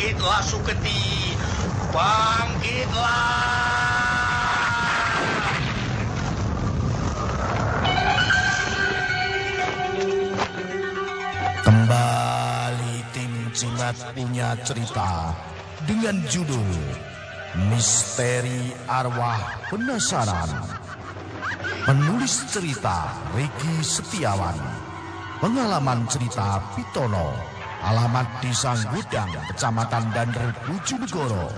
Bangkitlah Suketi. Bangkitlah. Kembali tim Cimat punya cerita dengan judul Misteri Arwah Penasaran. Penulis cerita Regi Setiawan. Pengalaman cerita Pitono. Alamat Desa Gudang, Kecamatan Dander, Bojonegoro.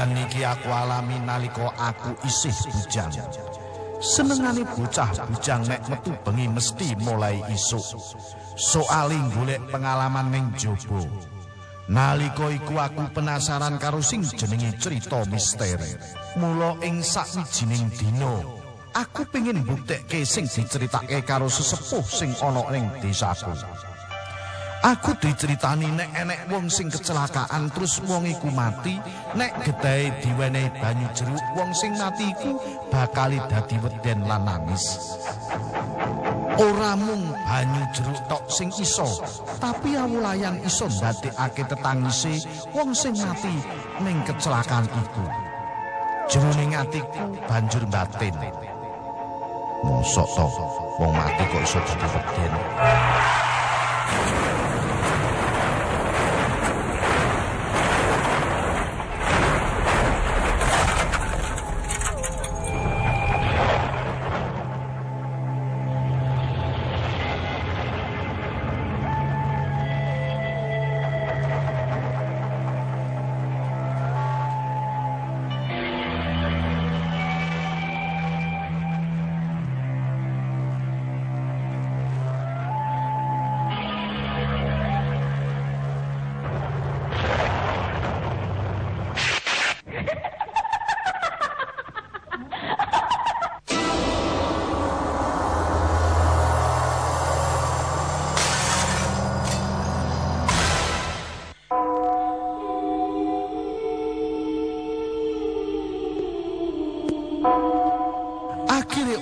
Kedadian iki aku alami nalika aku isih bujang. Senengane bocah bujang nek metu bengi mesti mulai isuk. Soale golek pengalaman ning jaba. Nalika iku aku penasaran karo sing jenenge cerita misteri. Mula ing sakwijining dina, aku pengin mbuktekke sing diceritake karo sesepuh sing ana ning desaku. Aku diceritani nek enek wong sing kecelakaan terus wong iku mati, nek gedahe diwenehi banyu jeruk, wong sing mati iku bakal dadi weden lan nangis. Ora mung banyu jeruk tok sing iso, tapi awulayan iso ndadekake tetangise wong sing mati ning kecelakaan iku. Jroning atiku banjur batin. Mosok to wong mati kok iso dadi weden.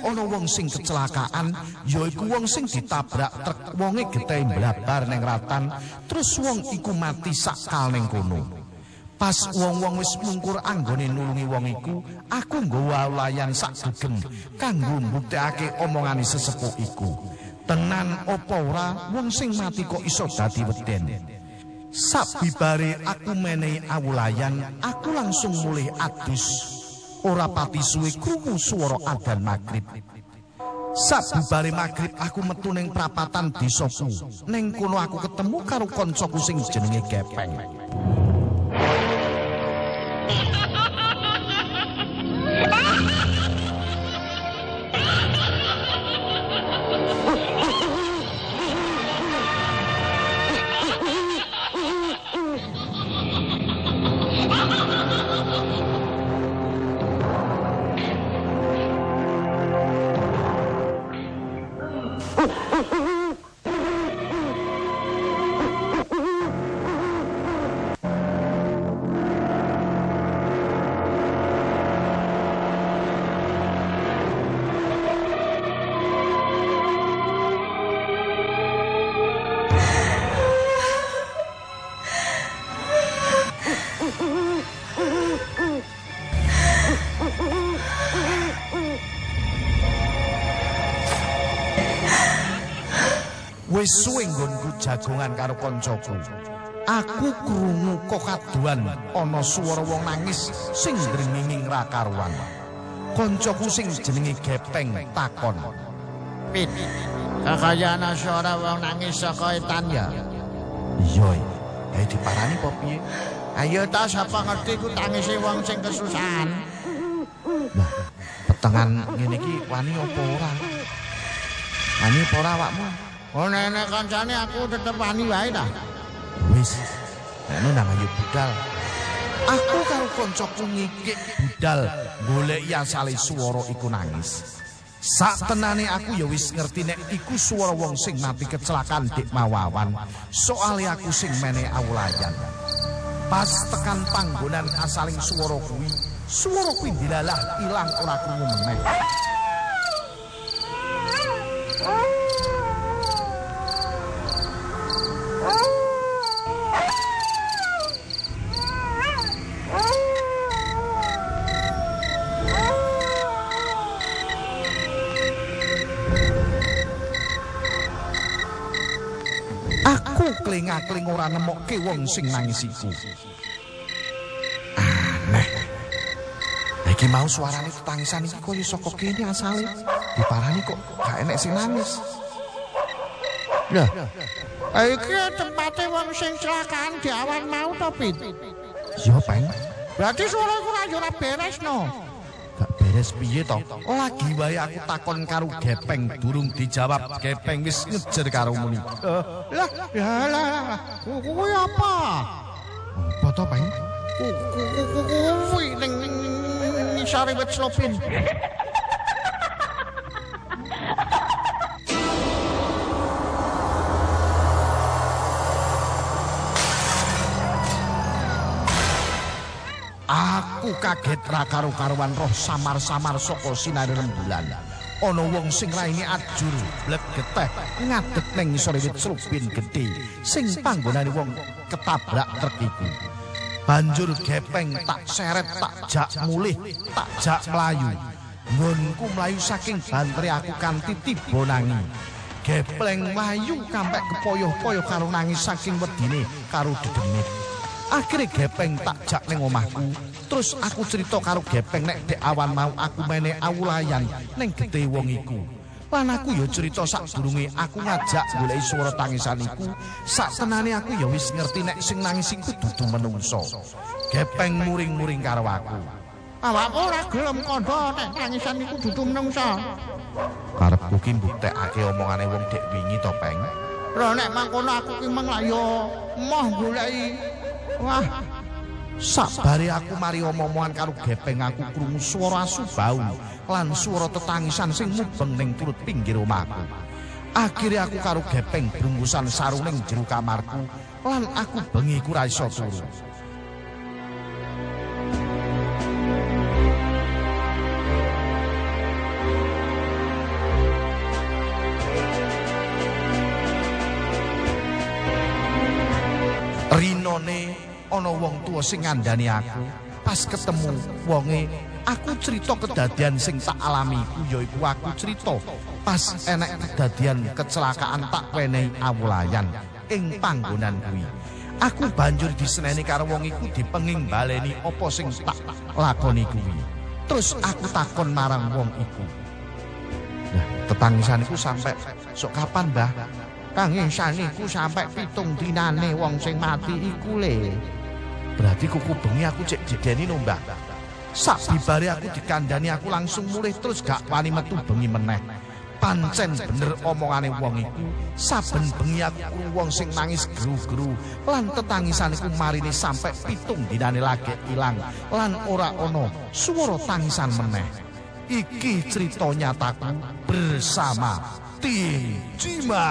Ana wong sing kecelakaan yaiku wong sing ditabrak truk wonge gethe mblabar ning ratan terus wong iku mati sakal ning kono. Pas wong-wong wis mungkur anggone nulungi wong iku, aku nggawa layan sak degen kanggo mbuktekake omongane sesepuh iku. Tenan apa ora wong sing mati kok iso dadi weden. Sabibare aku menehi awulayan, aku langsung mulih adus. Ora pati suwe krungu swara adzan magrib. Sabubare magrib aku metu ning prapatan desaku. Ning kono aku ketemu karo kancaku sing jenenge Gepeng. Wis suwe nggonku jagongan karo kancaku. Aku krungu kok kaduan ana swara wong nangis sing drenginging ra karuan. Kancaku sing jenenge Gepeng takon. Pit. Kakayana suara wong nangis saka etan ya. Iya, ae diparani apa piye? Ayo ta sapa ngerti ku tangise wong sing kesusahan. Lah, petengan ngene iki wani apa ora? Wani apa ora awakmu? Oh nenek kancane aku tetep wani wae ta. Wis. Nek nang ayo budal. Aku karo kancaku ngikik budal goleki asale swara iku nangis. Sak tenane aku ya wis ngerti nek iku swara wong sing mati kecelakaan dik mawawan. Soale aku sing mene awulayan. Pas tekan panggonan asaling swara kuwi, swara kuwi dilalah ilang ora krungu meneh. Aku kling-kling ora nemokke wong sing nangis iku. Aneh. Iki mau suarane tangisan iki koyo saka kene asale. Diparani kok gak enek sing nangis. Lah. Iki tempate wong sing celakaan di awan mau to, Pit. Ya, Peng. Berarti suara iku ora ora beres no. Beres piye to? Lagi wae aku takon karo Gepeng durung dijawab. Gepeng wis ngejer karo muni. Lah, ya lah. Ku- Kuwi apa? Apa to, Peng? Ku- Kuwi ning ngisore wit slopin. Aku kaget ra karo-karuan roh samar-samar saka sinar rembulan. Ana wong sing raine ajur, blek geteh, ngadeg ning ngisore wit slupin gedhe sing panggonane wong ketabrak truk iku. Banjur gepeng tak seret tak jak mulih, tak jak mlayu. Nggonku mlayu saking bantere aku kanthi tiba nangi. Gepleng mlayu kampek kepoyoh-poyoh karo nangis saking wedine karo dedemit. Akhire gepeng tak jak ning omahku. Terus aku cerita karo gepeng nek dek awan mau aku mene awulayan ning gede wong iku. Lan aku ya cerita sak durunge aku ngajak goleki swara tangisan iku. Sak tenane aku ya wis ngerti nek sing nangis iku dudu menungso. Gepeng muring-muring karo aku. Awakmu ora gelem kandha nek tangisan iku dudu menungsa. Karepku ki mbuktekake omongane wong dek wingi to, Peng. Lho nek mangkono aku ki menglayo moh goleki. Wah, Sabare aku mari omong-omongan karo gepeng aku krungu swara asu bau lan swara tetangisan sing mubeng ning turut pinggir omahku. Akhire aku karo gepeng brungkusan sarung ning jero kamarku lan aku bengi ku ra iso turu. Rinone ana wong tuwa sing ngandani aku. Pas ketemu wonge, aku cerita kedadian sing tak alami iku yaiku aku cerita pas enek kedadian kecelakaan tak wenehi awulayan ing panggonan kuwi. Aku banjur diseneni karo wong iku dipenging baleni apa sing tak lakoni kuwi. Terus aku takon marang wong iku. Nah, tetangisan iku sampai sok kapan, Mbah? tangisan iku sampe pitung dinane wong sing mati iku le. Berarti kuku bengi aku cek jedeni no mbak. Sak dibari aku dikandani aku langsung mulih terus gak wani metu bengi meneh. Pancen bener omongane wong iku Saben bengi aku wong sing nangis geru-geru Lan tetangisan iku marini sampai pitung dinane lagi ilang. Lan ora ono suara tangisan meneh. Iki cerita nyataku bersama Tim Cima